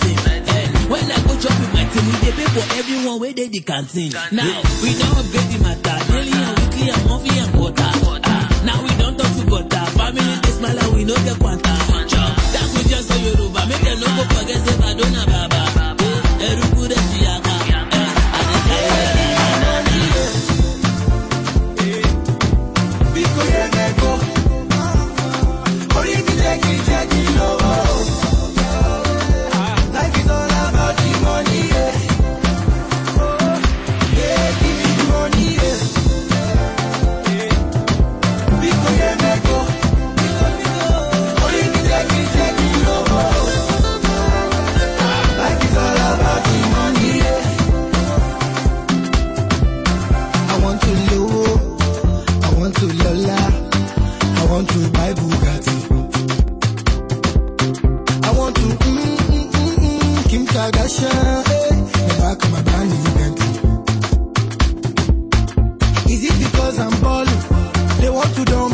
canteen. When I go chop with my team, we dey pay for everyone wey dey the canteen. Now, we don upgrade the matter. Daily and weekly and monthly Eh, Is it because I'm balling? They want to down